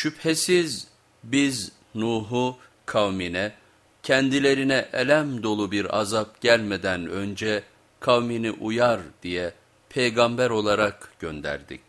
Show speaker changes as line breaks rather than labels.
Şüphesiz biz Nuh'u kavmine kendilerine elem dolu bir azap gelmeden önce kavmini uyar diye peygamber olarak gönderdik.